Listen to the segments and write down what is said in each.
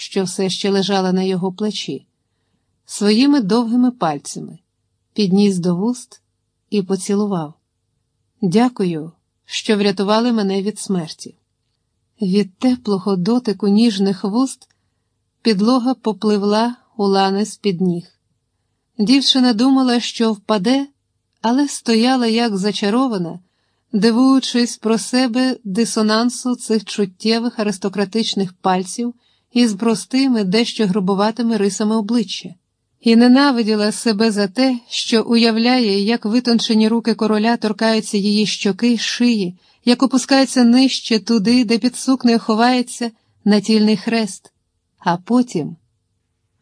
що все ще лежала на його плечі, своїми довгими пальцями, підніс до вуст і поцілував. Дякую, що врятували мене від смерті. Від теплого дотику ніжних вуст підлога попливла у лани з-під ніг. Дівчина думала, що впаде, але стояла як зачарована, дивуючись про себе дисонансу цих чуттєвих аристократичних пальців із простими, дещо грубуватими рисами обличчя, і ненавиділа себе за те, що уявляє, як витончені руки короля торкаються її щоки, шиї, як опускаються нижче туди, де під сукнею ховається натільний хрест, а потім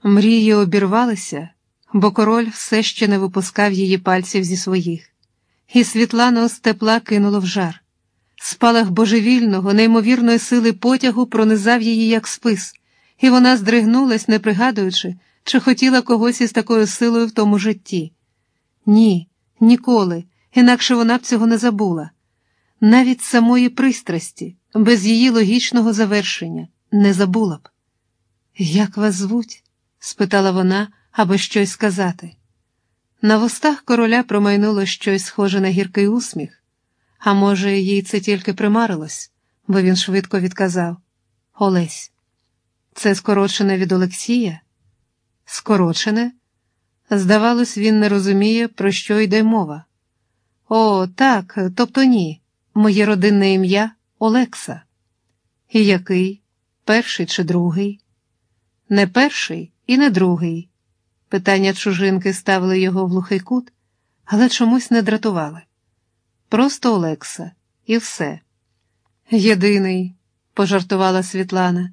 мрії обірвалися бо король все ще не випускав її пальців зі своїх, і Світлану з тепла кинуло в жар. Спалах божевільного, неймовірної сили потягу пронизав її, як спис, і вона здригнулась, не пригадуючи, чи хотіла когось із такою силою в тому житті. Ні, ніколи, інакше вона б цього не забула. Навіть самої пристрасті, без її логічного завершення, не забула б. Як вас звуть? спитала вона, аби щось сказати. На вустах короля промайнуло щось схоже на гіркий усміх, а може, їй це тільки примарилось, бо він швидко відказав Олесь. Це скорочене від Олексія? Скорочене? Здавалось, він не розуміє, про що йде мова. О, так, тобто ні. Моє родинне ім'я Олекса. І який? Перший чи другий? Не перший і не другий. Питання чужинки ставили його в глухий кут, але чомусь не дратували. Просто Олекса, і все. Єдиний, пожартувала Світлана,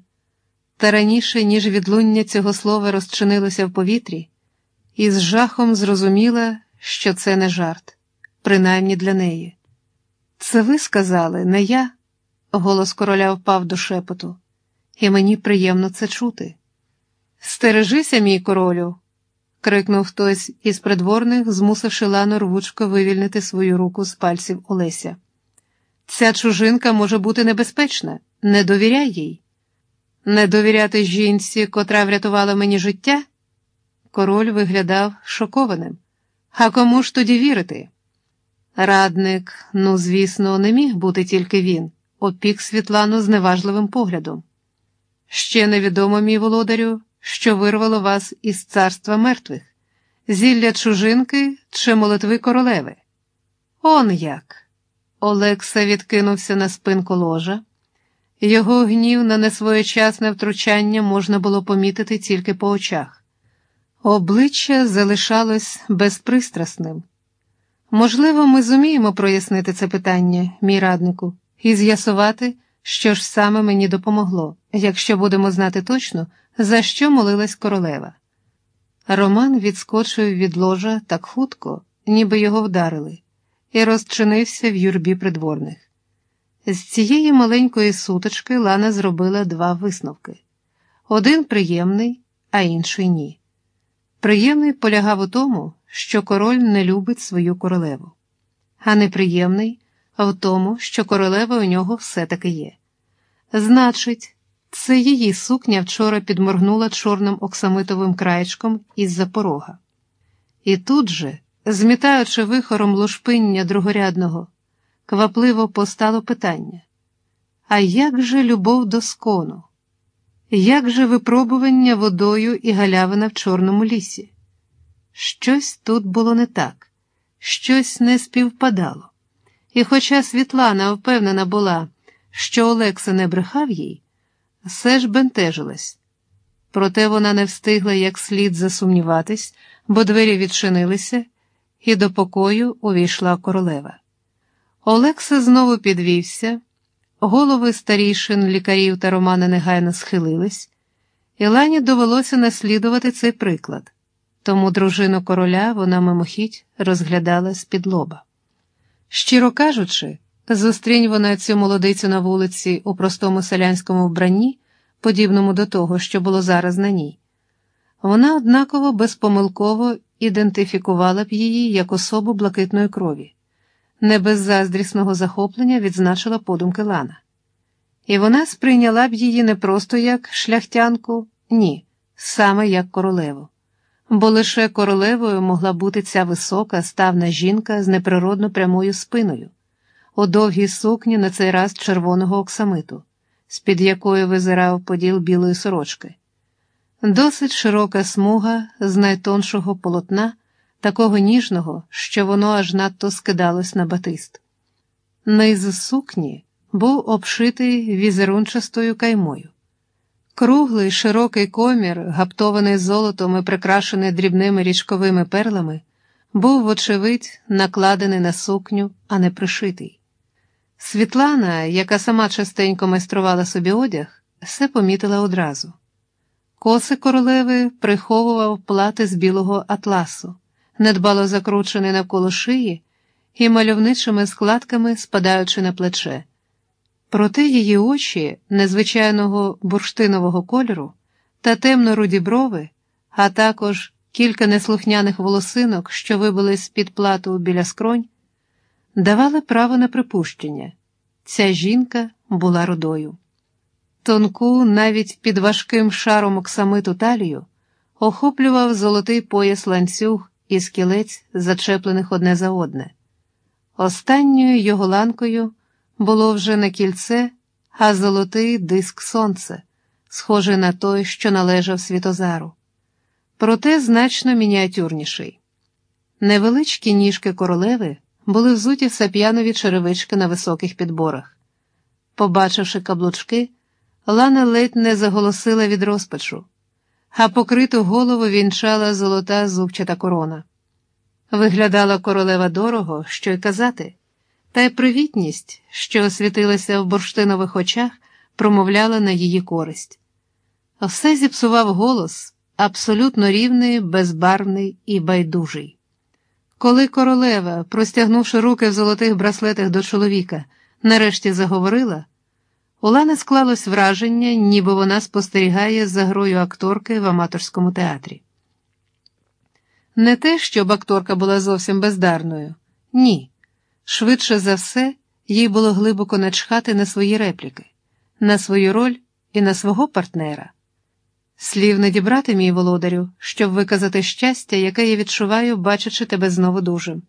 та раніше, ніж відлуння цього слова розчинилося в повітрі, і з жахом зрозуміла, що це не жарт, принаймні для неї. Це ви сказали, не я, голос короля впав до шепоту, і мені приємно це чути. Стережися, мій королю крикнув хтось із придворних, змусивши Лану рвучко вивільнити свою руку з пальців Олеся. Ця чужинка може бути небезпечна, не довіряй їй. Не довіряти жінці, котра врятувала мені життя? Король виглядав шокованим. А кому ж тоді вірити? Радник, ну, звісно, не міг бути тільки він, опік Світлану зневажливим поглядом. Ще невідомо, мій володарю, що вирвало вас із царства мертвих, зілля чужинки чи молитви королеви. Он як. Олекса відкинувся на спинку ложа. Його гнів на несвоєчасне втручання можна було помітити тільки по очах. Обличчя залишалось безпристрасним. Можливо, ми зуміємо прояснити це питання, мій раднику, і з'ясувати, що ж саме мені допомогло, якщо будемо знати точно, за що молилась королева. Роман відскочив від ложа так хутко, ніби його вдарили, і розчинився в юрбі придворних. З цієї маленької суточки Лана зробила два висновки: один приємний, а інший ні. Приємний полягав у тому, що король не любить свою королеву, а неприємний в тому, що королева у нього все-таки є. Значить, це її сукня вчора підморгнула чорним оксамитовим краєчком із-за порога. І тут же, змітаючи вихором лушпиння другорядного, квапливо постало питання: А як же любов до скону? Як же випробування водою і галявина в Чорному лісі? Щось тут було не так, щось не співпадало. І хоча Світлана впевнена була, що Олекса не брехав їй, все ж бентежилась. Проте вона не встигла як слід засумніватись, бо двері відчинилися, і до покою увійшла королева. Олекса знову підвівся, голови старішин, лікарів та Романа негайно схилились, і Лані довелося наслідувати цей приклад, тому дружину короля вона мимохідь розглядала з-під лоба. Щиро кажучи, Зустрінь вона цю молодицю на вулиці у простому селянському вбранні, подібному до того, що було зараз на ній. Вона однаково безпомилково ідентифікувала б її як особу блакитної крові, не без заздрісного захоплення відзначила подумки Лана. І вона сприйняла б її не просто як шляхтянку, Ні, саме як королеву. Бо лише королевою могла бути ця висока, ставна жінка з неприродно прямою спиною, у довгій сукні на цей раз червоного оксамиту, з-під якої визирав поділ білої сорочки. Досить широка смуга з найтоншого полотна, такого ніжного, що воно аж надто скидалось на батист. Низ сукні був обшитий візерунчастою каймою. Круглий широкий комір, гаптований золотом і прикрашений дрібними річковими перлами, був, вочевидь, накладений на сукню, а не пришитий. Світлана, яка сама частенько майструвала собі одяг, все помітила одразу. Коси королеви приховував плати з білого атласу, недбало закручений навколо шиї і мальовничими складками спадаючи на плече. Проте її очі незвичайного бурштинового кольору та темно-руді брови, а також кілька неслухняних волосинок, що вибили з-під плату біля скронь, давали право на припущення ця жінка була рудою. Тонку, навіть під важким шаром оксамиту талію, охоплював золотий пояс ланцюг і скілець, зачеплених одне за одне. Останньою його ланкою було вже не кільце, а золотий диск сонця, схожий на той, що належав Світозару, проте значно мініатюрніший. Невеличкі ніжки королеви були взуті в сап'янові черевички на високих підборах. Побачивши каблучки, Лана ледь не заголосила від розпачу, а покриту голову вінчала золота зубчата корона. Виглядала королева дорого, що й казати, та й привітність, що освітилася в бурштинових очах, промовляла на її користь. Все зіпсував голос, абсолютно рівний, безбарвний і байдужий. Коли королева, простягнувши руки в золотих браслетах до чоловіка, нарешті заговорила, у Лани склалось враження, ніби вона спостерігає за грою акторки в аматорському театрі. Не те, щоб акторка була зовсім бездарною, ні. Швидше за все, їй було глибоко начхати на свої репліки, на свою роль і на свого партнера. Слів не дібрати, мій володарю, щоб виказати щастя, яке я відчуваю, бачачи тебе знову дужим.